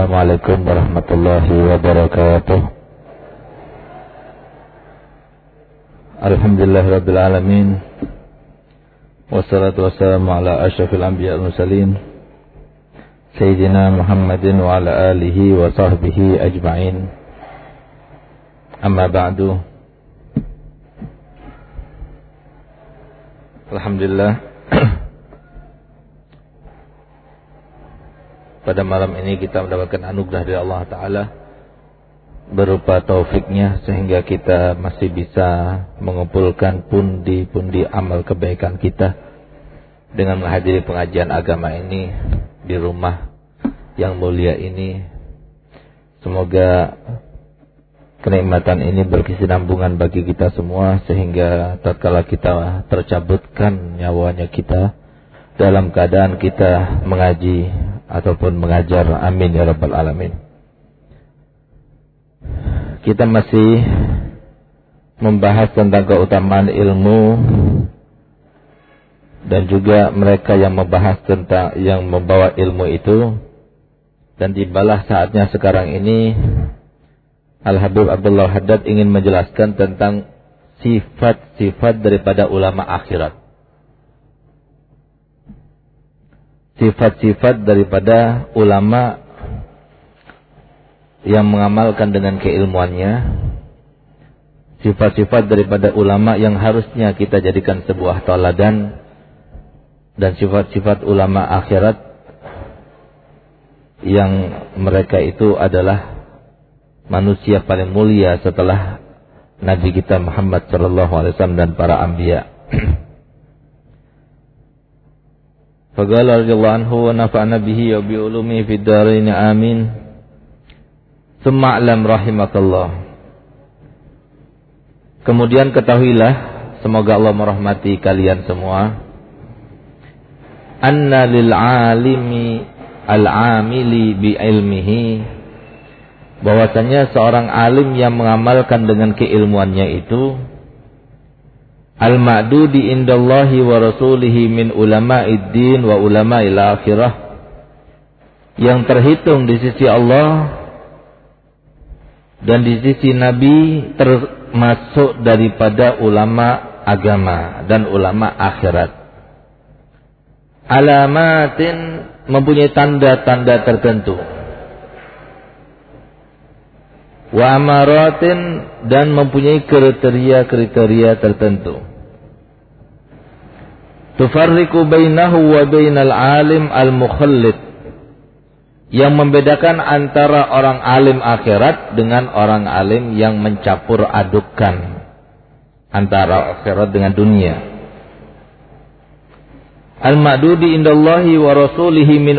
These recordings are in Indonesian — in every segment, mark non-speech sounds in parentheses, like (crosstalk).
السلام عليكم ورحمة الله وبركاته. الحمد لله رب العالمين والصلاة والسلام على أشرف الأنبياء المرسلين سيدنا محمد وعلى آله وصحبه أجمعين. أما بعد الحمد لله pada malam ini kita mendapatkan anugerah dari Allah Ta'ala berupa taufiknya sehingga kita masih bisa mengumpulkan pundi-pundi amal kebaikan kita dengan menghadiri pengajian agama ini di rumah yang mulia ini. Semoga kenikmatan ini berkesinambungan bagi kita semua sehingga tatkala kita tercabutkan nyawanya kita dalam keadaan kita mengaji ataupun mengajar. Amin ya rabbal alamin. Kita masih membahas tentang keutamaan ilmu dan juga mereka yang membahas tentang yang membawa ilmu itu dan dibalas saatnya sekarang ini Al Habib Abdullah Haddad ingin menjelaskan tentang sifat-sifat daripada ulama akhirat. Sifat-sifat daripada ulama yang mengamalkan dengan keilmuannya sifat-sifat daripada ulama yang harusnya kita jadikan sebuah toladan dan sifat-sifat ulama akhirat yang mereka itu adalah manusia paling mulia setelah Nabi kita Muhammad sallallahu alaihi wasallam dan para anbiya. (clears throat) فقال رضي الله عنه ونفعنا به وبعلومه في الدارين آمين ثم أعلم رحمك الله Kemudian ketahuilah semoga Allah merahmati kalian semua anna lil alimi al amili bi ilmihi bahwasanya seorang alim yang mengamalkan dengan keilmuannya itu al-ma'dudi indallahi wa rasulihi min ulama'id din wa ulama'il akhirah yang terhitung di sisi Allah dan di sisi Nabi termasuk daripada ulama agama dan ulama akhirat. Alamatin mempunyai tanda-tanda tertentu. Wa amaratin dan mempunyai kriteria-kriteria tertentu tufarriqu bainahu wa bainal alim al-mukhallid yang membedakan antara orang alim akhirat dengan orang alim yang mencampur adukkan antara akhirat dengan dunia. Al-ma'dudi indallahi wa rasulihi min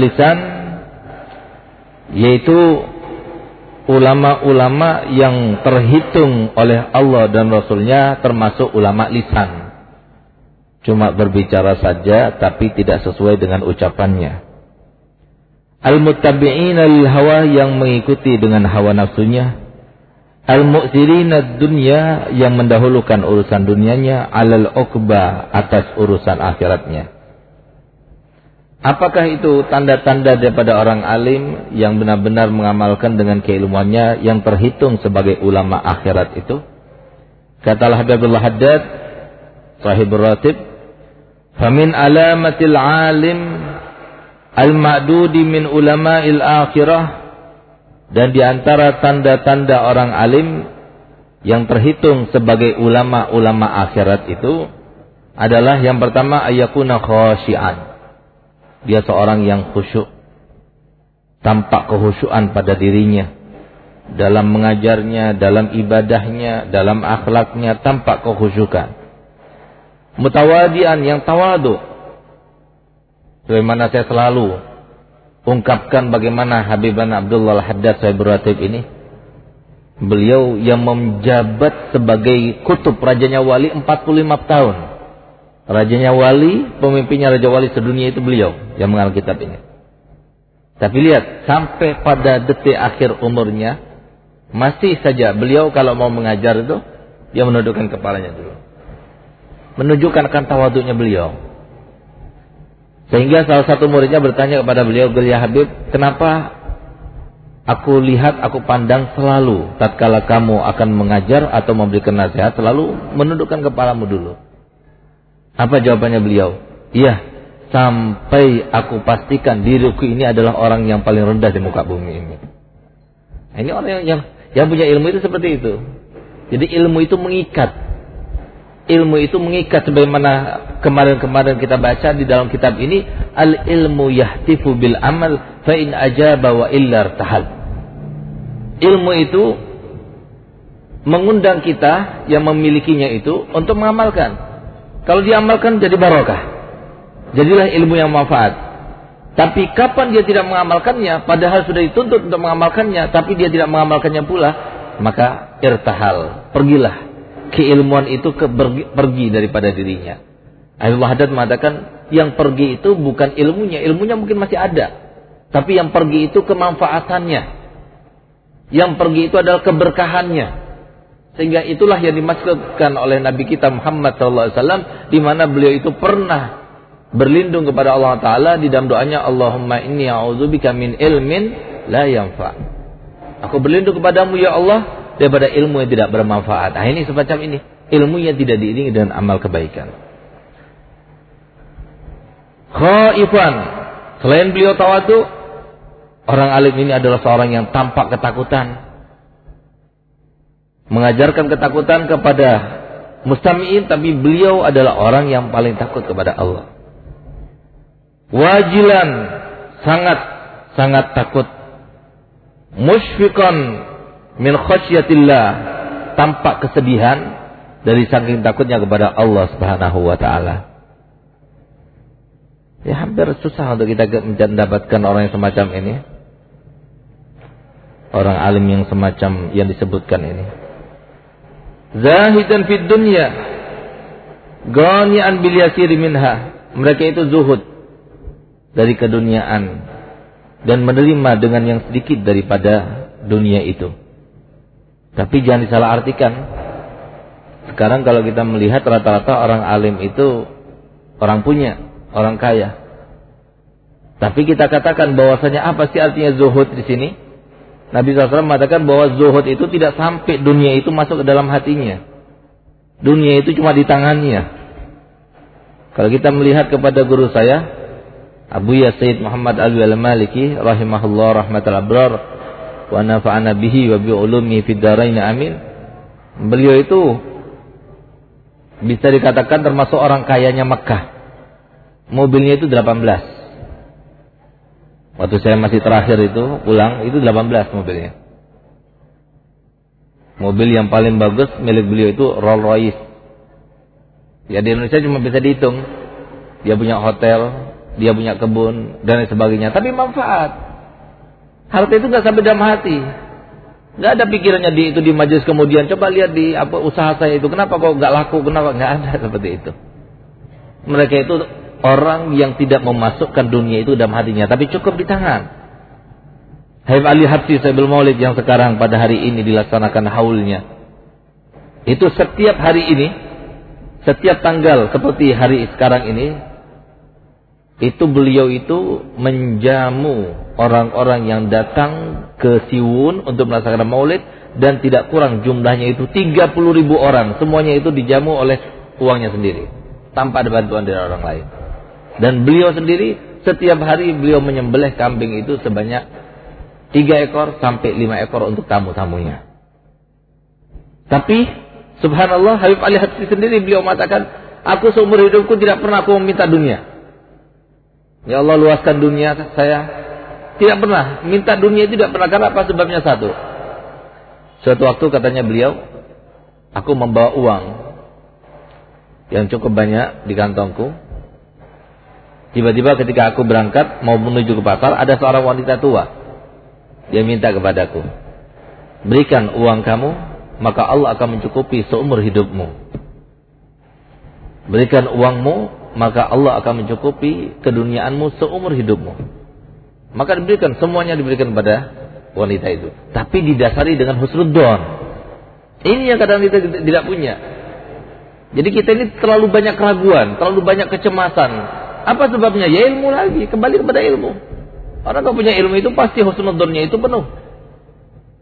lisan yaitu ulama-ulama yang terhitung oleh Allah dan Rasulnya termasuk ulama lisan cuma berbicara saja tapi tidak sesuai dengan ucapannya. Al-muttabi'ina lil hawa yang mengikuti dengan hawa nafsunya. Al-mu'thirina dunya yang mendahulukan urusan dunianya alal uqba atas urusan akhiratnya. Apakah itu tanda-tanda daripada orang alim yang benar-benar mengamalkan dengan keilmuannya yang terhitung sebagai ulama akhirat itu? Kata Habibullah Haddad, sahibul ratib, Famin alamatil alim al-ma'dudi min ulama'il akhirah dan di antara tanda-tanda orang alim yang terhitung sebagai ulama-ulama akhirat itu adalah yang pertama ayakuna khasyian. Dia seorang yang khusyuk. Tampak kehusyuan pada dirinya. Dalam mengajarnya, dalam ibadahnya, dalam akhlaknya tampak kehusyukan mutawadian yang tawadu. Sebagaimana saya selalu ungkapkan bagaimana Habiban Abdullah Al-Haddad saya ini. Beliau yang menjabat sebagai kutub Rajanya Wali 45 tahun. Rajanya Wali, pemimpinnya Raja Wali sedunia itu beliau yang mengarang kitab ini. Tapi lihat, sampai pada detik akhir umurnya, masih saja beliau kalau mau mengajar itu, dia menundukkan kepalanya dulu menunjukkan akan tawaduknya beliau. Sehingga salah satu muridnya bertanya kepada beliau, Geria Habib, kenapa Aku lihat, aku pandang selalu tatkala kamu akan mengajar atau memberikan nasihat selalu menundukkan kepalamu dulu. Apa jawabannya beliau? Iya, sampai aku pastikan diriku ini adalah orang yang paling rendah di muka bumi ini. Nah, ini orang yang, yang yang punya ilmu itu seperti itu. Jadi ilmu itu mengikat. Ilmu itu mengikat sebagaimana kemarin-kemarin kita baca di dalam kitab ini al ilmu yahtifu bil amal fa in ajaba wa illar tahal. Ilmu itu mengundang kita yang memilikinya itu untuk mengamalkan. Kalau diamalkan jadi barokah. Jadilah ilmu yang manfaat. Tapi kapan dia tidak mengamalkannya, padahal sudah dituntut untuk mengamalkannya, tapi dia tidak mengamalkannya pula, maka irtahal, pergilah. Keilmuan itu ke, pergi daripada dirinya. Ayatullah Haddad mengatakan, yang pergi itu bukan ilmunya, ilmunya mungkin masih ada. Tapi yang pergi itu kemanfaatannya. Yang pergi itu adalah keberkahannya. Sehingga itulah yang dimaksudkan oleh Nabi kita Muhammad SAW di mana beliau itu pernah berlindung kepada Allah Taala di dalam doanya Allahumma inni a'udzubika min ilmin la yanfa. Aku berlindung kepadamu ya Allah daripada ilmu yang tidak bermanfaat. Nah ini semacam ini. Ilmu yang tidak diiringi dengan amal kebaikan. Khaifan. Selain beliau tawadu, Orang alim ini adalah seorang yang tampak ketakutan. Mengajarkan ketakutan kepada mustami'in tapi beliau adalah orang yang paling takut kepada Allah. Wajilan sangat sangat takut. Musyfiqan min khasyatillah tampak kesedihan dari saking takutnya kepada Allah Subhanahu wa taala. Ya hampir susah untuk kita mendapatkan orang yang semacam ini orang alim yang semacam yang disebutkan ini. Zahidan fid dunya ghani'an bil yasiri minha. Mereka itu zuhud dari keduniaan dan menerima dengan yang sedikit daripada dunia itu. Tapi jangan disalah artikan. Sekarang kalau kita melihat rata-rata orang alim itu orang punya, orang kaya. Tapi kita katakan bahwasanya apa sih artinya zuhud di sini? Nabi SAW mengatakan bahwa zuhud itu tidak sampai dunia itu masuk ke dalam hatinya. Dunia itu cuma di tangannya. Kalau kita melihat kepada guru saya, Abu Ya Sayyid Muhammad Al Maliki rahimahullah rahmatul abrar wa nafa'ana bihi wa bi ulumi fid dharain amin. Beliau itu bisa dikatakan termasuk orang kayanya Mekah. Mobilnya itu 18. Waktu saya masih terakhir itu pulang itu 18 mobilnya. Mobil yang paling bagus milik beliau itu Rolls Royce. Ya di Indonesia cuma bisa dihitung. Dia punya hotel, dia punya kebun dan sebagainya. Tapi manfaat. Harta itu nggak sampai dalam hati. Nggak ada pikirannya di itu di majelis kemudian coba lihat di apa usaha saya itu kenapa kok nggak laku kenapa nggak ada (laughs) seperti itu. Mereka itu orang yang tidak memasukkan dunia itu dalam hatinya, tapi cukup di tangan. Habib Ali Habsi Sabil Maulid yang sekarang pada hari ini dilaksanakan haulnya. Itu setiap hari ini, setiap tanggal seperti hari sekarang ini, itu beliau itu menjamu orang-orang yang datang ke Siwun untuk melaksanakan maulid dan tidak kurang jumlahnya itu 30 ribu orang. Semuanya itu dijamu oleh uangnya sendiri. Tanpa ada bantuan dari orang lain. Dan beliau sendiri setiap hari beliau menyembelih kambing itu sebanyak tiga ekor sampai lima ekor untuk tamu-tamunya. Tapi subhanallah Habib Ali Hatsi sendiri beliau mengatakan, aku seumur hidupku tidak pernah aku meminta dunia. Ya Allah luaskan dunia saya. Tidak pernah. Minta dunia itu tidak pernah. Karena apa sebabnya satu. Suatu waktu katanya beliau, aku membawa uang yang cukup banyak di kantongku. Tiba-tiba ketika aku berangkat mau menuju ke pasar, ada seorang wanita tua. Dia minta kepadaku, berikan uang kamu, maka Allah akan mencukupi seumur hidupmu. Berikan uangmu, maka Allah akan mencukupi keduniaanmu seumur hidupmu. Maka diberikan, semuanya diberikan pada wanita itu. Tapi didasari dengan husnudzon. Ini yang kadang kita tidak punya. Jadi kita ini terlalu banyak keraguan, terlalu banyak kecemasan, apa sebabnya? Ya ilmu lagi, kembali kepada ilmu. Orang kalau punya ilmu itu pasti husnudzonnya itu penuh.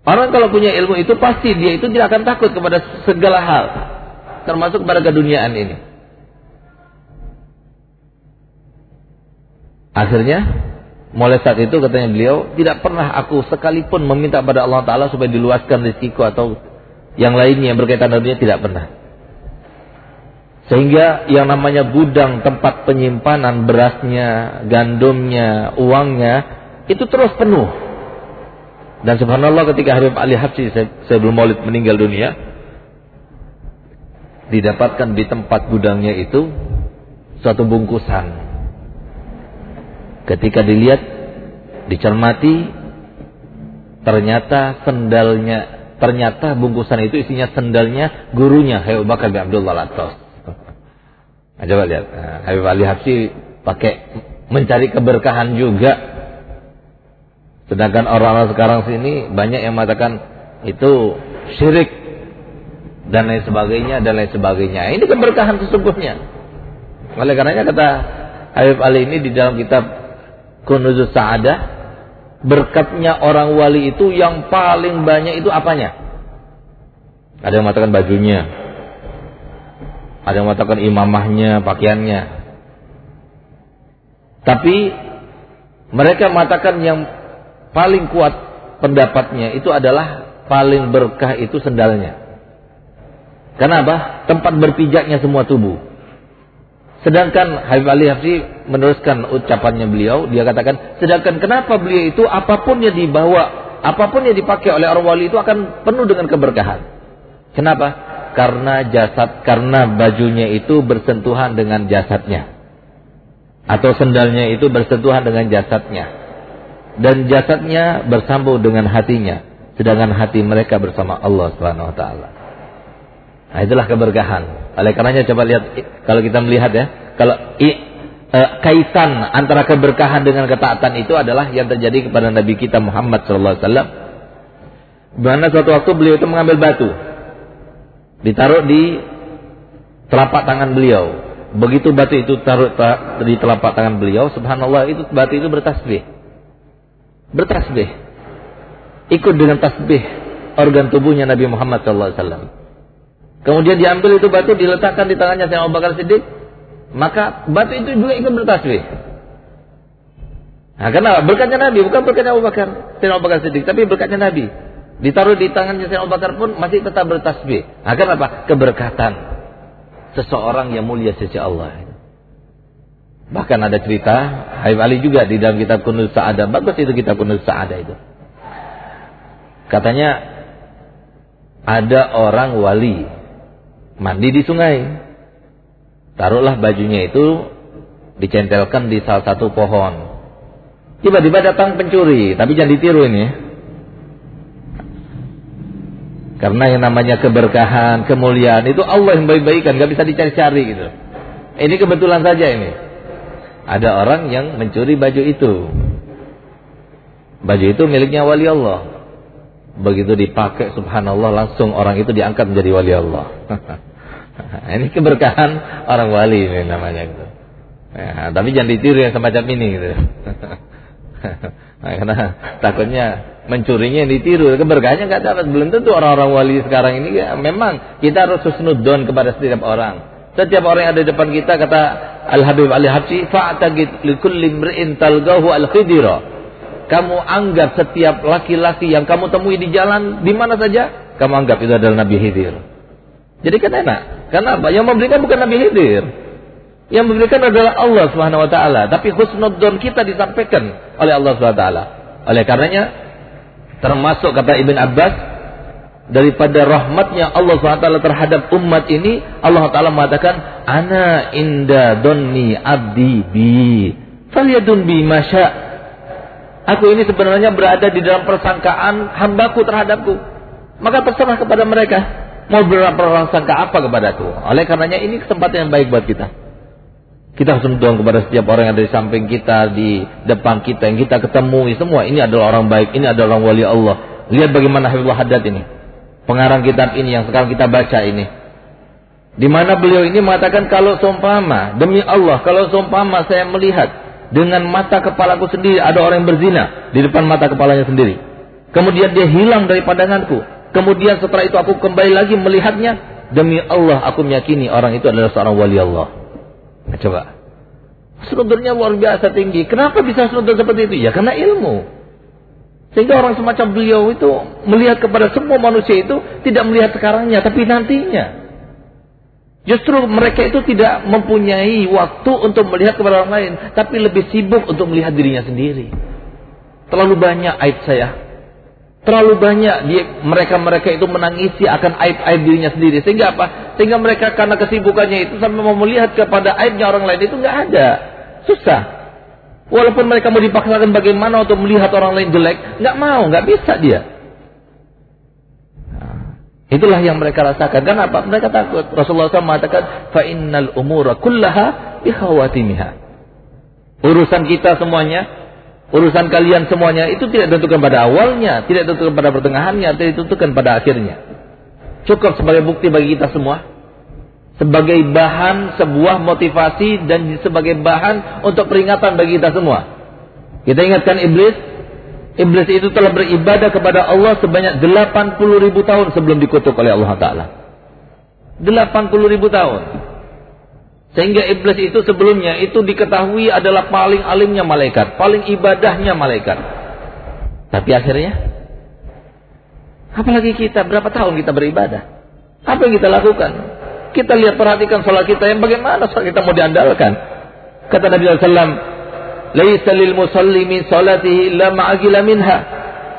Orang kalau punya ilmu itu pasti dia itu tidak akan takut kepada segala hal. Termasuk kepada keduniaan ini. Akhirnya mulai saat itu katanya beliau tidak pernah aku sekalipun meminta pada Allah Taala supaya diluaskan rezekiku atau yang lainnya yang berkaitan dengan dunia tidak pernah. Sehingga yang namanya gudang tempat penyimpanan berasnya, gandumnya, uangnya itu terus penuh. Dan subhanallah ketika Habib Ali Habsyi sebelum Maulid meninggal dunia didapatkan di tempat gudangnya itu suatu bungkusan. Ketika dilihat, dicermati, ternyata sendalnya, ternyata bungkusan itu isinya sendalnya gurunya Habib Bakar bin Abdullah Latos. Nah, coba lihat. Nah, Habib Ali Habsyi pakai mencari keberkahan juga. Sedangkan orang-orang sekarang sini banyak yang mengatakan itu syirik dan lain sebagainya dan lain sebagainya. Ini keberkahan sesungguhnya. Oleh karenanya kata Habib Ali ini di dalam kitab Kunuzus Sa'adah berkatnya orang wali itu yang paling banyak itu apanya? Ada yang mengatakan bajunya, ada yang mengatakan imamahnya, pakaiannya. Tapi mereka mengatakan yang paling kuat pendapatnya itu adalah paling berkah itu sendalnya. Kenapa? Tempat berpijaknya semua tubuh. Sedangkan Habib Ali Hafsi meneruskan ucapannya beliau, dia katakan, sedangkan kenapa beliau itu apa pun yang dibawa, apa pun yang dipakai oleh orang wali itu akan penuh dengan keberkahan. Kenapa? karena jasad karena bajunya itu bersentuhan dengan jasadnya atau sendalnya itu bersentuhan dengan jasadnya dan jasadnya bersambung dengan hatinya sedangkan hati mereka bersama Allah Subhanahu wa. Nah, itulah keberkahan. Oleh karenanya coba lihat kalau kita melihat ya, kalau i, e, kaitan antara keberkahan dengan ketaatan itu adalah yang terjadi kepada Nabi kita Muhammad sallallahu alaihi wasallam. Mana suatu waktu beliau itu mengambil batu ditaruh di telapak tangan beliau. Begitu batu itu taruh di telapak tangan beliau, subhanallah itu batu itu bertasbih. Bertasbih. Ikut dengan tasbih organ tubuhnya Nabi Muhammad SAW. Kemudian diambil itu batu diletakkan di tangannya Sayyidina Abu Bakar Siddiq, maka batu itu juga ikut bertasbih. Nah, kenapa? Berkatnya Nabi, bukan berkatnya Abu Bakar, Sayyidina Abu Bakar Siddiq, tapi berkatnya Nabi. Ditaruh di tangannya Sayyidina Abu Bakar pun masih tetap bertasbih. Agar apa? Keberkatan. Seseorang yang mulia sisi Allah. Bahkan ada cerita Habib Ali juga di dalam kitab Kunuz Sa'adah. Bagus itu kitab Kunuz Sa'adah itu. Katanya ada orang wali mandi di sungai. Taruhlah bajunya itu dicentelkan di salah satu pohon. Tiba-tiba datang pencuri, tapi jangan ditiru ini ya. Karena yang namanya keberkahan, kemuliaan itu Allah yang baik-baikan, gak bisa dicari-cari gitu. Ini kebetulan saja ini. Ada orang yang mencuri baju itu. Baju itu miliknya wali Allah. Begitu dipakai subhanallah langsung orang itu diangkat menjadi wali Allah. (laughs) (laughs) ini keberkahan orang wali ini namanya gitu. Ya, tapi jangan ditiru yang semacam ini gitu. (laughs) nah, karena takutnya mencurinya ditiru. Keberkahannya nggak dapat. Belum tentu orang-orang wali sekarang ini ya, memang kita harus husnudzon kepada setiap orang. Setiap orang yang ada di depan kita kata Al Habib Ali Habsyi fa'taqid likulli imri'in talgahu al khidira kamu anggap setiap laki-laki yang kamu temui di jalan di mana saja kamu anggap itu adalah Nabi Khidir jadi kan enak. Karena apa? Yang memberikan bukan Nabi Khidir yang memberikan adalah Allah Subhanahu wa taala. Tapi husnudzon kita disampaikan oleh Allah Subhanahu wa taala. Oleh karenanya Termasuk kata Ibn Abbas daripada rahmatnya Allah SWT terhadap umat ini Allah Taala mengatakan ana inda donni abdi bi falyadun bi masya aku ini sebenarnya berada di dalam persangkaan hambaku terhadapku. Maka terserah kepada mereka mau berprasangka apa kepadaku oleh karenanya ini kesempatan yang baik buat kita kita harus mendorong kepada setiap orang yang ada di samping kita, di depan kita, yang kita ketemui semua. Ini adalah orang baik, ini adalah orang wali Allah. Lihat bagaimana Habibullah Haddad ini. Pengarang kitab ini yang sekarang kita baca ini. Di mana beliau ini mengatakan kalau seumpama, demi Allah, kalau seumpama saya melihat dengan mata kepalaku sendiri ada orang yang berzina di depan mata kepalanya sendiri. Kemudian dia hilang dari pandanganku. Kemudian setelah itu aku kembali lagi melihatnya. Demi Allah aku meyakini orang itu adalah seorang wali Allah. Nah, coba. Snudurnya luar biasa tinggi. Kenapa bisa snudur seperti itu? Ya karena ilmu. Sehingga orang semacam beliau itu melihat kepada semua manusia itu tidak melihat sekarangnya, tapi nantinya. Justru mereka itu tidak mempunyai waktu untuk melihat kepada orang lain, tapi lebih sibuk untuk melihat dirinya sendiri. Terlalu banyak aib saya. Terlalu banyak mereka-mereka itu menangisi akan aib-aib dirinya sendiri. Sehingga apa? Sehingga mereka karena kesibukannya itu sampai mau melihat kepada aibnya orang lain itu nggak ada. Susah. Walaupun mereka mau dipaksakan bagaimana untuk melihat orang lain jelek, nggak mau, nggak bisa dia. Nah, itulah yang mereka rasakan. Kenapa? Mereka takut. Rasulullah SAW mengatakan, fa innal umura kullaha. Urusan kita semuanya, urusan kalian semuanya itu tidak ditentukan pada awalnya, tidak ditentukan pada pertengahannya, tidak ditentukan pada akhirnya. Cukup sebagai bukti bagi kita semua sebagai bahan sebuah motivasi dan sebagai bahan untuk peringatan bagi kita semua. Kita ingatkan iblis, iblis itu telah beribadah kepada Allah sebanyak 80 ribu tahun sebelum dikutuk oleh Allah Ta'ala. 80 ribu tahun. Sehingga iblis itu sebelumnya itu diketahui adalah paling alimnya malaikat, paling ibadahnya malaikat. Tapi akhirnya, apalagi kita berapa tahun kita beribadah? Apa yang kita lakukan? Kita lihat perhatikan sholat kita yang bagaimana sholat kita mau diandalkan. Kata Nabi SAW, Laisa lil musalli min salatihi illa.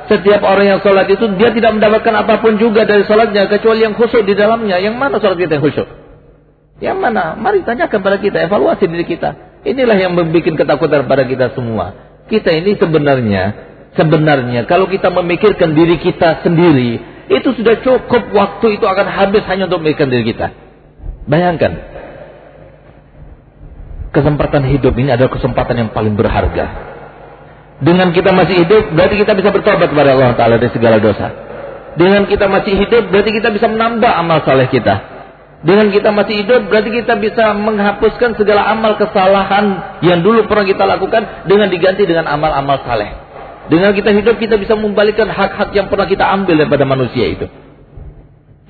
Setiap orang yang sholat itu dia tidak mendapatkan apa pun juga dari sholatnya kecuali yang khusyuk di dalamnya. Yang mana sholat kita yang khusyuk? Yang mana? Mari tanyakan pada kita, evaluasi diri kita. Inilah yang membuat ketakutan pada kita semua. Kita ini sebenarnya, sebenarnya kalau kita memikirkan diri kita sendiri, itu sudah cukup waktu itu akan habis hanya untuk memikirkan diri kita. Bayangkan. Kesempatan hidup ini adalah kesempatan yang paling berharga. Dengan kita masih hidup, berarti kita bisa bertobat kepada Allah Ta'ala dari segala dosa. Dengan kita masih hidup, berarti kita bisa menambah amal saleh kita. Dengan kita masih hidup, berarti kita bisa menghapuskan segala amal kesalahan yang dulu pernah kita lakukan dengan diganti dengan amal-amal saleh. Dengan kita hidup, kita bisa membalikkan hak-hak yang pernah kita ambil daripada manusia itu.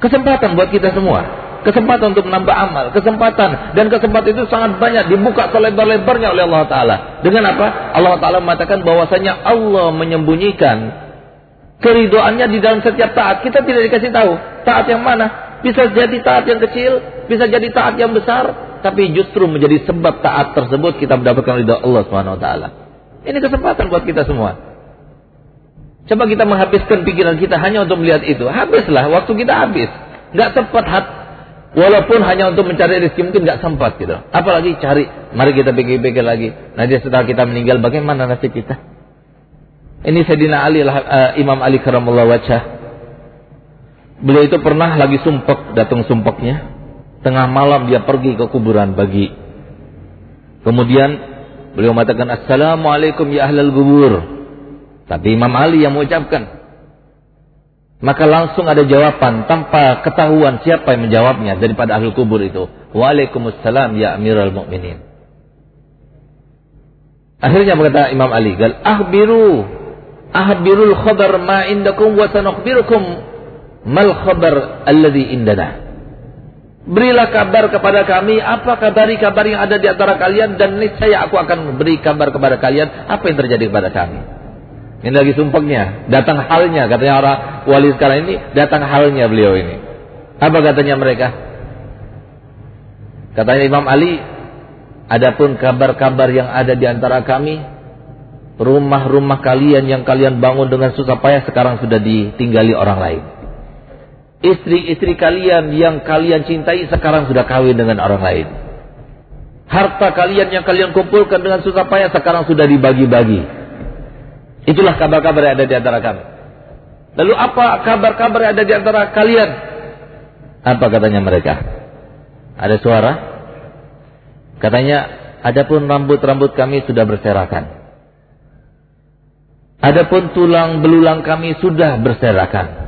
Kesempatan buat kita semua kesempatan untuk menambah amal, kesempatan dan kesempatan itu sangat banyak dibuka selebar-lebarnya oleh Allah taala. Dengan apa? Allah taala mengatakan bahwasanya Allah menyembunyikan keridoannya di dalam setiap taat. Kita tidak dikasih tahu taat yang mana. Bisa jadi taat yang kecil, bisa jadi taat yang besar, tapi justru menjadi sebab taat tersebut kita mendapatkan ridho Allah Subhanahu wa taala. Ini kesempatan buat kita semua. Coba kita menghabiskan pikiran kita hanya untuk melihat itu. Habislah, waktu kita habis. Nggak sempat Walaupun hanya untuk mencari rezeki mungkin nggak sempat gitu. Apalagi cari, mari kita pikir-pikir lagi. Nanti setelah kita meninggal bagaimana nasib kita? Ini Sayyidina Ali, uh, Imam Ali karamullah wajah. Beliau itu pernah lagi sumpek, datang sumpeknya. Tengah malam dia pergi ke kuburan bagi. Kemudian beliau mengatakan Assalamualaikum ya ahlal kubur. Tapi Imam Ali yang mengucapkan maka langsung ada jawaban tanpa ketahuan siapa yang menjawabnya daripada ahli kubur itu. Waalaikumsalam ya Amirul Mukminin. Akhirnya berkata Imam Ali, "Gal ahbiru ahbirul khabar ma indakum wa sanukhbirukum mal khabar alladhi indana." Berilah kabar kepada kami apa kabari-kabar yang ada di antara kalian dan niscaya aku akan beri kabar kepada kalian apa yang terjadi kepada kami. Ini lagi sumpahnya, datang halnya katanya orang wali sekarang ini datang halnya beliau ini. Apa katanya mereka? Katanya Imam Ali, adapun kabar-kabar yang ada di antara kami, rumah-rumah kalian yang kalian bangun dengan susah payah sekarang sudah ditinggali orang lain. Istri-istri kalian yang kalian cintai sekarang sudah kawin dengan orang lain. Harta kalian yang kalian kumpulkan dengan susah payah sekarang sudah dibagi-bagi. Itulah kabar-kabar yang ada di antara kami. Lalu apa kabar-kabar yang ada di antara kalian? Apa katanya mereka? Ada suara? Katanya, adapun rambut-rambut kami sudah berserakan. Adapun tulang belulang kami sudah berserakan.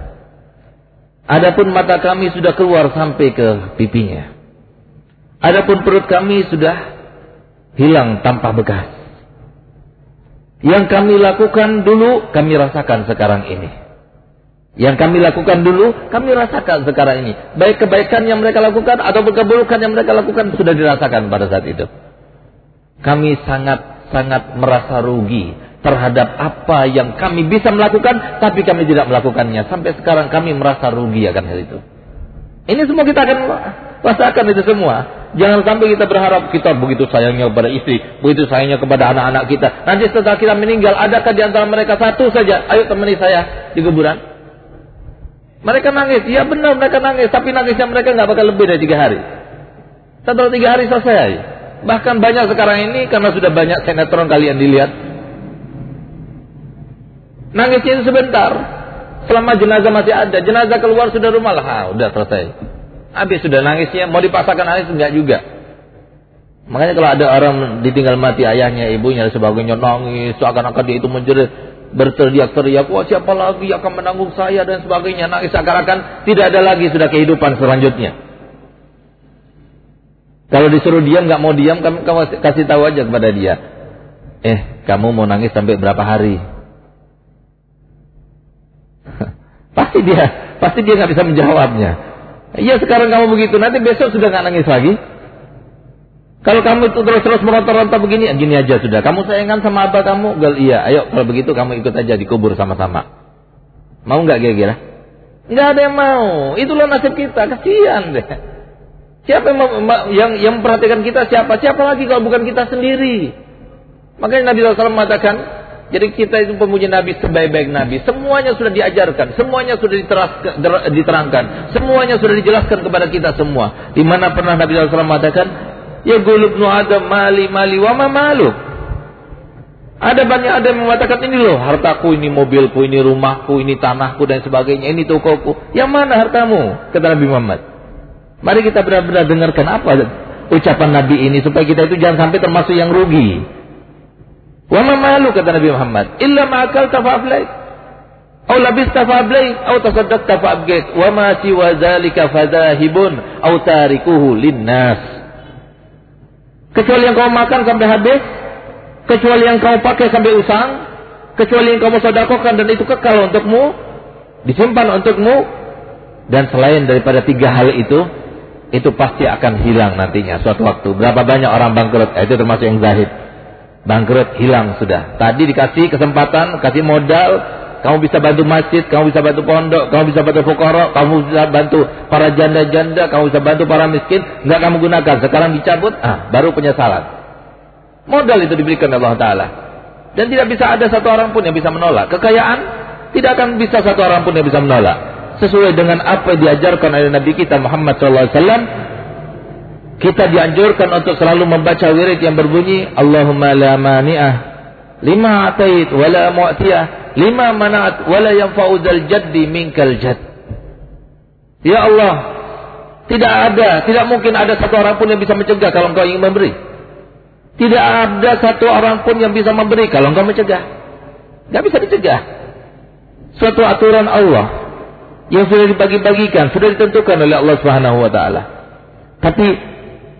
Adapun mata kami sudah keluar sampai ke pipinya. Adapun perut kami sudah hilang tanpa bekas. Yang kami lakukan dulu, kami rasakan sekarang ini. Yang kami lakukan dulu, kami rasakan sekarang ini. Baik kebaikan yang mereka lakukan atau keburukan yang mereka lakukan sudah dirasakan pada saat itu. Kami sangat-sangat merasa rugi terhadap apa yang kami bisa melakukan, tapi kami tidak melakukannya. Sampai sekarang kami merasa rugi akan hal itu. Ini semua kita akan rasakan itu semua. Jangan sampai kita berharap kita begitu sayangnya kepada istri, begitu sayangnya kepada anak-anak kita. Nanti setelah kita meninggal, adakah di antara mereka satu saja, ayo temani saya di kuburan? Mereka nangis, ya benar mereka nangis, tapi nangisnya mereka nggak bakal lebih dari tiga hari. Setelah tiga hari selesai. Bahkan banyak sekarang ini karena sudah banyak sinetron kalian dilihat. Nangisnya sebentar. Selama jenazah masih ada, jenazah keluar sudah rumah lah, ha, udah selesai. Habis sudah nangisnya, mau dipaksakan nangis enggak juga. Makanya kalau ada orang ditinggal mati ayahnya, ibunya, dan sebagainya nangis, seakan-akan dia itu menjerit berteriak-teriak, wah siapa lagi yang akan menanggung saya dan sebagainya. Nangis seakan-akan tidak ada lagi sudah kehidupan selanjutnya. Kalau disuruh diam nggak mau diam, kamu kasih tahu aja kepada dia. Eh, kamu mau nangis sampai berapa hari? (laughs) pasti dia, pasti dia nggak bisa menjawabnya. Iya sekarang kamu begitu, nanti besok sudah nggak nangis lagi. Kalau kamu itu terus-terus meronta-ronta begini, gini aja sudah. Kamu sayangkan sama abah kamu? Gal, iya. Ayo kalau begitu kamu ikut aja dikubur sama-sama. Mau nggak kira-kira? Nggak ada yang mau. Itulah nasib kita. Kasihan deh. Siapa yang, yang, yang memperhatikan kita siapa? Siapa lagi kalau bukan kita sendiri? Makanya Nabi SAW mengatakan, jadi kita itu pemuji Nabi sebaik-baik Nabi. Semuanya sudah diajarkan, semuanya sudah diterangkan, semuanya sudah dijelaskan kepada kita semua. Di mana pernah Nabi SAW mengatakan, Ya gulubnu Adam mali mali wa ma malu. Ada banyak ada yang mengatakan ini loh hartaku, ini mobilku, ini rumahku, ini tanahku dan sebagainya, ini tokoku. Yang mana hartamu? Kata Nabi Muhammad. Mari kita benar-benar dengarkan apa ucapan Nabi ini supaya kita itu jangan sampai termasuk yang rugi. Wa ma malu kata Nabi Muhammad. Illa ma'akal tafa'aflaik. Au labista fa'ablaik. Au tasaddaqta fa'abgaik. Wa ma siwa zalika fadahibun. Au tarikuhu linnas. Kecuali yang kamu makan sampai habis, kecuali yang kamu pakai sampai usang, kecuali yang kamu sodakokan dan itu kekal untukmu, disimpan untukmu, dan selain daripada tiga hal itu, itu pasti akan hilang nantinya suatu waktu. Berapa banyak orang bangkrut, itu termasuk yang zahid. Bangkrut hilang sudah. Tadi dikasih kesempatan, kasih modal, kamu bisa bantu masjid, kamu bisa bantu pondok, kamu bisa bantu fukara, kamu bisa bantu para janda-janda, kamu bisa bantu para miskin, nggak kamu gunakan. Sekarang dicabut, ah, baru penyesalan. Modal itu diberikan Allah Taala. Dan tidak bisa ada satu orang pun yang bisa menolak. Kekayaan tidak akan bisa satu orang pun yang bisa menolak. Sesuai dengan apa yang diajarkan oleh Nabi kita Muhammad SAW, kita dianjurkan untuk selalu membaca wirid yang berbunyi Allahumma la mani'ah lima atait wa la mu'tiyah lima manat wala yanfa'u dzal jaddi minkal jad. Ya Allah, tidak ada, tidak mungkin ada satu orang pun yang bisa mencegah kalau engkau ingin memberi. Tidak ada satu orang pun yang bisa memberi kalau engkau mencegah. Tidak bisa dicegah. Suatu aturan Allah yang sudah dibagi-bagikan, sudah ditentukan oleh Allah Subhanahu wa taala. Tapi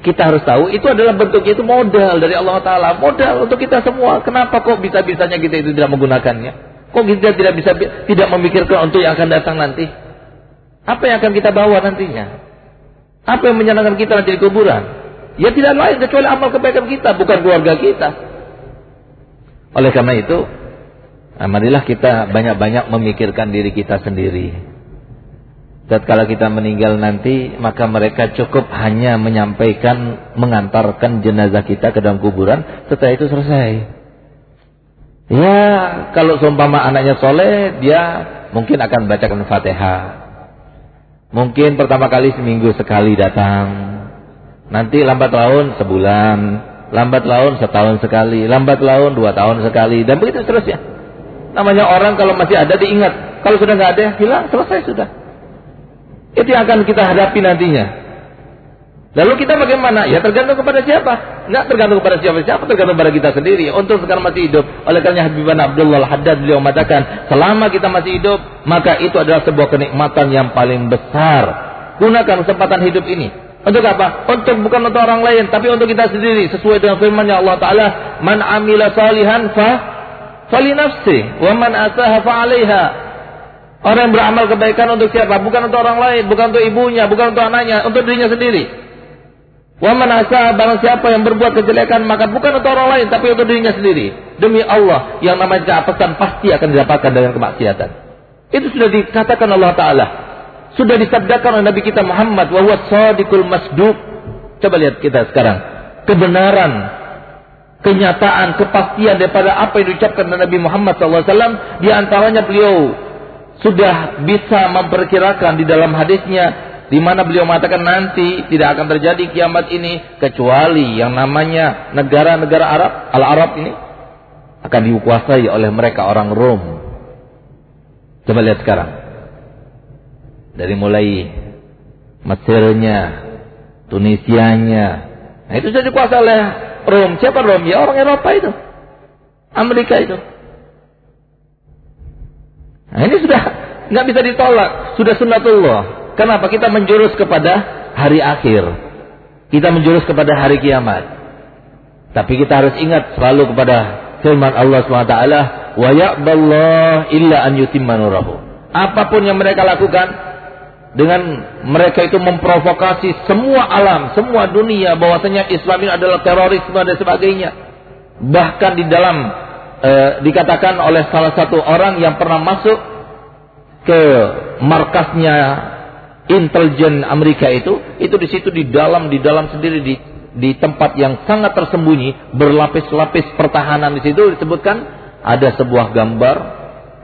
kita harus tahu itu adalah bentuknya itu modal dari Allah taala, modal untuk kita semua. Kenapa kok bisa-bisanya kita itu tidak menggunakannya? Kok kita tidak bisa tidak memikirkan untuk yang akan datang nanti? Apa yang akan kita bawa nantinya? Apa yang menyenangkan kita nanti di kuburan? Ya tidak lain kecuali amal kebaikan kita, bukan keluarga kita. Oleh karena itu, marilah kita banyak-banyak memikirkan diri kita sendiri. Dan kalau kita meninggal nanti, maka mereka cukup hanya menyampaikan, mengantarkan jenazah kita ke dalam kuburan. Setelah itu selesai. Ya, kalau seumpama anaknya soleh, dia mungkin akan bacakan fatihah. Mungkin pertama kali seminggu sekali datang. Nanti lambat laun sebulan. Lambat laun setahun sekali. Lambat laun dua tahun sekali. Dan begitu terus ya. Namanya orang kalau masih ada diingat. Kalau sudah nggak ada, hilang, selesai sudah. Itu yang akan kita hadapi nantinya. Lalu kita bagaimana? Ya tergantung kepada siapa. Enggak tergantung kepada siapa siapa, tergantung kepada kita sendiri. Untuk sekarang masih hidup. Oleh karena Habibana Abdullah Al-Haddad beliau mengatakan, selama kita masih hidup, maka itu adalah sebuah kenikmatan yang paling besar. Gunakan kesempatan hidup ini. Untuk apa? Untuk bukan untuk orang lain, tapi untuk kita sendiri. Sesuai dengan firman-Nya Allah Taala, "Man amila salihan fa fali nafsi, wa man asaha fa 'alaiha." Orang yang beramal kebaikan untuk siapa? Bukan untuk orang lain, bukan untuk ibunya, bukan untuk anaknya, untuk dirinya sendiri. Wa man barang siapa yang berbuat kejelekan maka bukan untuk orang lain tapi untuk dirinya sendiri. Demi Allah, yang namanya keapesan pasti akan didapatkan dengan kemaksiatan. Itu sudah dikatakan Allah taala. Sudah disabdakan oleh Nabi kita Muhammad wa huwa shadiqul masduq. Coba lihat kita sekarang. Kebenaran kenyataan, kepastian daripada apa yang diucapkan oleh Nabi Muhammad SAW. Di antaranya beliau sudah bisa memperkirakan di dalam hadisnya di mana beliau mengatakan nanti tidak akan terjadi kiamat ini kecuali yang namanya negara-negara Arab, al-Arab ini akan dikuasai oleh mereka orang Rom. Coba lihat sekarang. Dari mulai Mesirnya, Tunisianya. Nah, itu sudah dikuasai oleh Rom. Siapa Rom? Ya orang Eropa itu. Amerika itu. Nah, ini sudah nggak bisa ditolak, sudah sunnatullah. Kenapa? Kita menjurus kepada hari akhir. Kita menjurus kepada hari kiamat. Tapi kita harus ingat selalu kepada firman Allah SWT. Wa ya'ballah illa an yutimma. Apa pun yang mereka lakukan, dengan mereka itu memprovokasi semua alam, semua dunia bahwasanya Islam ini adalah terorisme dan sebagainya. Bahkan di dalam e, dikatakan oleh salah satu orang yang pernah masuk ke markasnya intelijen Amerika itu itu di situ di dalam di dalam sendiri di di tempat yang sangat tersembunyi berlapis-lapis pertahanan di situ disebutkan ada sebuah gambar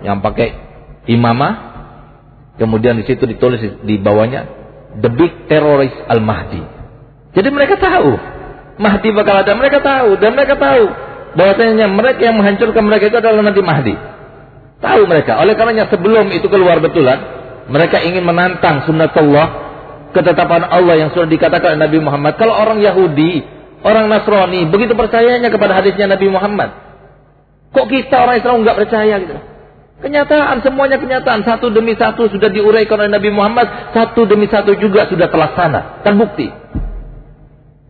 yang pakai imamah kemudian di situ ditulis di bawahnya the big terrorist al mahdi jadi mereka tahu mahdi bakal ada mereka tahu dan mereka tahu bahwasanya mereka yang menghancurkan mereka itu adalah nanti mahdi tahu mereka oleh karenanya sebelum itu keluar betulan mereka ingin menantang sunnatullah, ketetapan Allah yang sudah dikatakan Nabi Muhammad. Kalau orang Yahudi, orang Nasrani, begitu percayanya kepada hadisnya Nabi Muhammad. Kok kita orang Islam nggak percaya gitu? Kenyataan, semuanya kenyataan. Satu demi satu sudah diuraikan oleh Nabi Muhammad. Satu demi satu juga sudah terlaksana. Terbukti.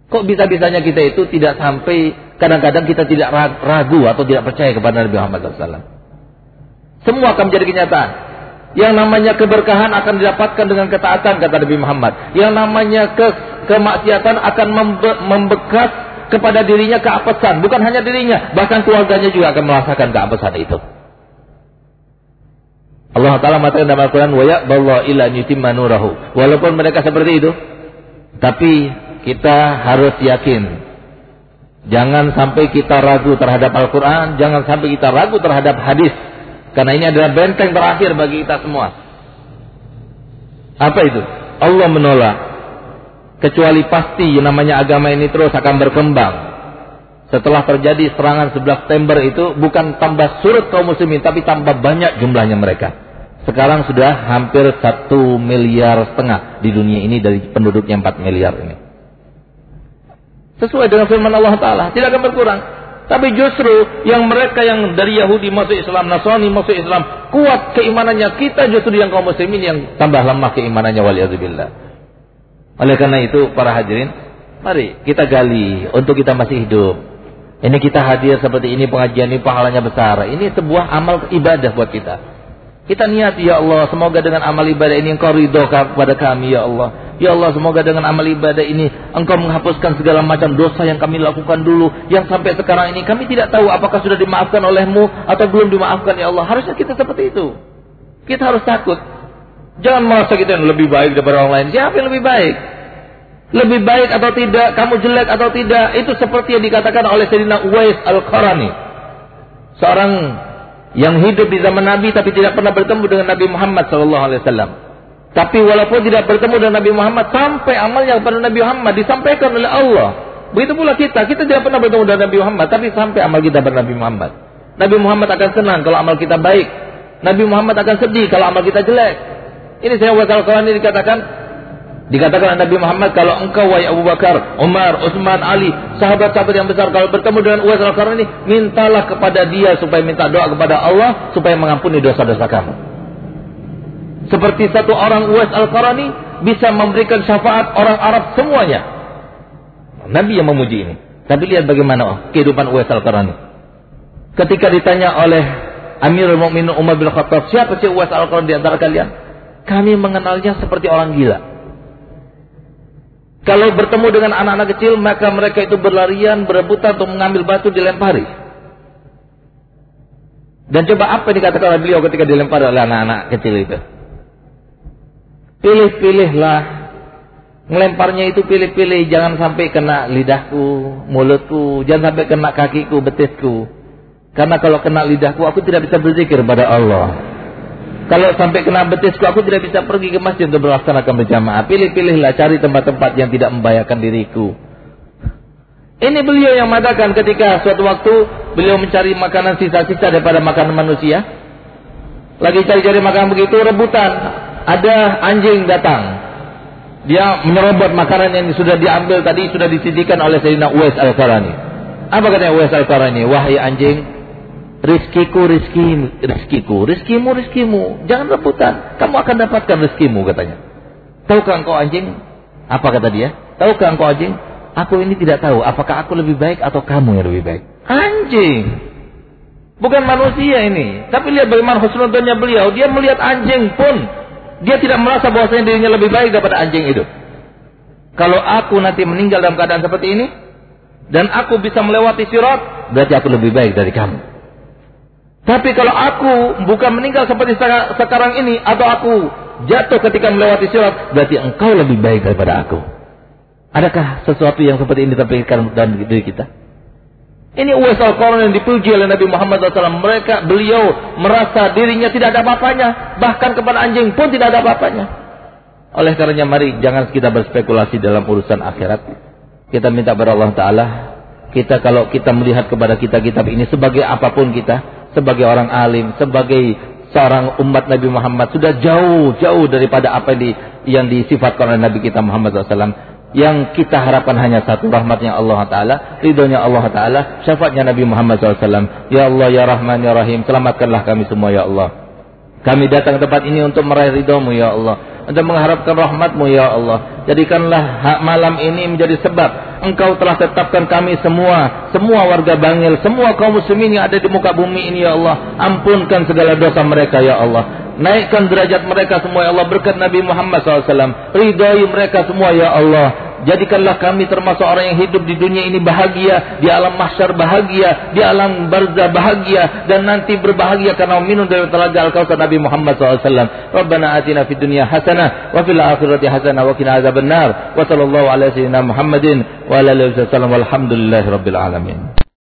Kok bisa-bisanya kita itu tidak sampai kadang-kadang kita tidak ragu atau tidak percaya kepada Nabi Muhammad SAW. Semua akan menjadi kenyataan. Yang namanya keberkahan akan didapatkan dengan ketaatan kata Nabi Muhammad. Yang namanya ke kemaksiatan akan membe membekas kepada dirinya keapesan, bukan hanya dirinya, bahkan keluarganya juga akan merasakan keapesan itu. Allah Taala mengatakan dalam Al-Qur'an wa ya'ballahu illa yutimma nurahu. Walaupun mereka seperti itu, tapi kita harus yakin Jangan sampai kita ragu terhadap Al-Quran, jangan sampai kita ragu terhadap hadis karena ini adalah benteng terakhir bagi kita semua. Apa itu? Allah menolak. Kecuali pasti yang namanya agama ini terus akan berkembang. Setelah terjadi serangan 11 September itu bukan tambah surut kaum muslimin tapi tambah banyak jumlahnya mereka. Sekarang sudah hampir satu miliar setengah di dunia ini dari penduduknya 4 miliar ini. Sesuai dengan firman Allah Ta'ala. Tidak akan berkurang. Tapi justru yang mereka yang dari Yahudi masuk Islam, Nasrani masuk Islam, kuat keimanannya. Kita justru yang kaum muslimin yang tambah lemah keimanannya waliyadzubillah. Oleh karena itu para hadirin, mari kita gali untuk kita masih hidup. Ini kita hadir seperti ini pengajian ini pahalanya besar. Ini sebuah amal ibadah buat kita. Kita niat ya Allah, semoga dengan amal ibadah ini Engkau ridho kepada kami ya Allah. Ya Allah, semoga dengan amal ibadah ini Engkau menghapuskan segala macam dosa yang kami lakukan dulu, yang sampai sekarang ini kami tidak tahu apakah sudah dimaafkan olehmu atau belum dimaafkan ya Allah. Harusnya kita seperti itu. Kita harus takut. Jangan merasa kita yang lebih baik daripada orang lain. Siapa yang lebih baik? Lebih baik atau tidak, kamu jelek atau tidak, itu seperti yang dikatakan oleh Sayyidina Uwais Al-Qarani. Seorang yang hidup di zaman Nabi tapi tidak pernah bertemu dengan Nabi Muhammad wasallam. Tapi walaupun tidak bertemu dengan Nabi Muhammad sampai amalnya kepada Nabi Muhammad disampaikan oleh Allah. Begitu pula kita, kita tidak pernah bertemu dengan Nabi Muhammad tapi sampai amal kita kepada Nabi Muhammad. Nabi Muhammad akan senang kalau amal kita baik. Nabi Muhammad akan sedih kalau amal kita jelek. Ini saya wakil kalau ini dikatakan Dikatakan Nabi Muhammad kalau engkau wahai Abu Bakar, Umar, Utsman, Ali, sahabat-sahabat yang besar kalau bertemu dengan Uwais Al-Qarni, mintalah kepada dia supaya minta doa kepada Allah supaya mengampuni dosa-dosa kamu. Seperti satu orang Uwais Al-Qarni bisa memberikan syafaat orang Arab semuanya. Nabi yang memuji ini. Tapi lihat bagaimana oh, kehidupan Uwais Al-Qarni. Ketika ditanya oleh Amirul Mukminin Umar bin Khattab, siapa sih Uwais Al-Qarni di antara kalian? Kami mengenalnya seperti orang gila. Kalau bertemu dengan anak-anak kecil, maka mereka itu berlarian, berebutan untuk mengambil batu dilempari. Dan coba apa yang dikatakan oleh beliau ketika dilempar oleh anak-anak kecil itu? Pilih-pilihlah. Ngelemparnya itu pilih-pilih, jangan sampai kena lidahku, mulutku, jangan sampai kena kakiku, betisku. Karena kalau kena lidahku, aku tidak bisa berzikir pada Allah. Kalau sampai kena betisku, aku tidak bisa pergi ke masjid untuk melaksanakan berjamaah. Pilih-pilihlah, cari tempat-tempat yang tidak membahayakan diriku. Ini beliau yang mengatakan ketika suatu waktu beliau mencari makanan sisa-sisa daripada makanan manusia. Lagi cari-cari makanan begitu, rebutan. Ada anjing datang. Dia menyerobot makanan yang sudah diambil tadi sudah disediakan oleh Sayyidina Uwais Al-Qarani. Apa katanya Uwais Al-Qarani? Wahai anjing, rizkiku rizki rizkiku, rizkimu rizkimu. Jangan rebutan. Kamu akan dapatkan rizkimu katanya. Tahukah engkau anjing? Apa kata dia? Tahukah engkau anjing? Aku ini tidak tahu apakah aku lebih baik atau kamu yang lebih baik. Anjing. Bukan manusia ini. Tapi lihat bagaimana husnudonnya beliau. Dia melihat anjing pun dia tidak merasa bahwasanya dirinya lebih baik daripada anjing itu. Kalau aku nanti meninggal dalam keadaan seperti ini dan aku bisa melewati sirat, berarti aku lebih baik dari kamu. Tapi kalau aku bukan meninggal seperti sekarang ini atau aku jatuh ketika melewati sirat, berarti engkau lebih baik daripada aku. Adakah sesuatu yang seperti ini terpikirkan dalam diri kita? Ini Uwais al yang dipuji oleh Nabi Muhammad SAW. Mereka, beliau merasa dirinya tidak ada apa-apanya. Bahkan kepada anjing pun tidak ada apa-apanya. Oleh karenanya mari jangan kita berspekulasi dalam urusan akhirat. Kita minta kepada Allah Ta'ala. Kita kalau kita melihat kepada kita kitab ini sebagai apa pun kita. Sebagai orang alim, sebagai seorang umat Nabi Muhammad. Sudah jauh-jauh daripada apa yang, di, yang disifatkan oleh Nabi kita Muhammad SAW yang kita harapkan hanya satu rahmatnya Allah Ta'ala ridhonya Allah Ta'ala syafaatnya Nabi Muhammad SAW Ya Allah Ya Rahman Ya Rahim selamatkanlah kami semua Ya Allah kami datang ke tempat ini untuk meraih ridhomu Ya Allah. Untuk mengharapkan rahmatmu Ya Allah. Jadikanlah hak malam ini menjadi sebab engkau telah tetapkan kami semua semua warga Bangil semua kaum muslimin yang ada di muka bumi ini Ya Allah. Ampunkan segala dosa mereka Ya Allah. Naikkan derajat mereka semua ya Allah. Berkat Nabi Muhammad SAW. Ridai mereka semua ya Allah. Jadikanlah kami termasuk orang yang hidup di dunia ini bahagia, di alam mahsyar bahagia, di alam barzah bahagia dan nanti berbahagia karena minum dari telaga al-kautsar Nabi Muhammad SAW. Rabbana atina fid dunya hasanah wa fil akhirati hasanah wa qina adzabannar. Wa sallallahu ala sayyidina Muhammadin wa ala alihi wasallam walhamdulillahi rabbil alamin.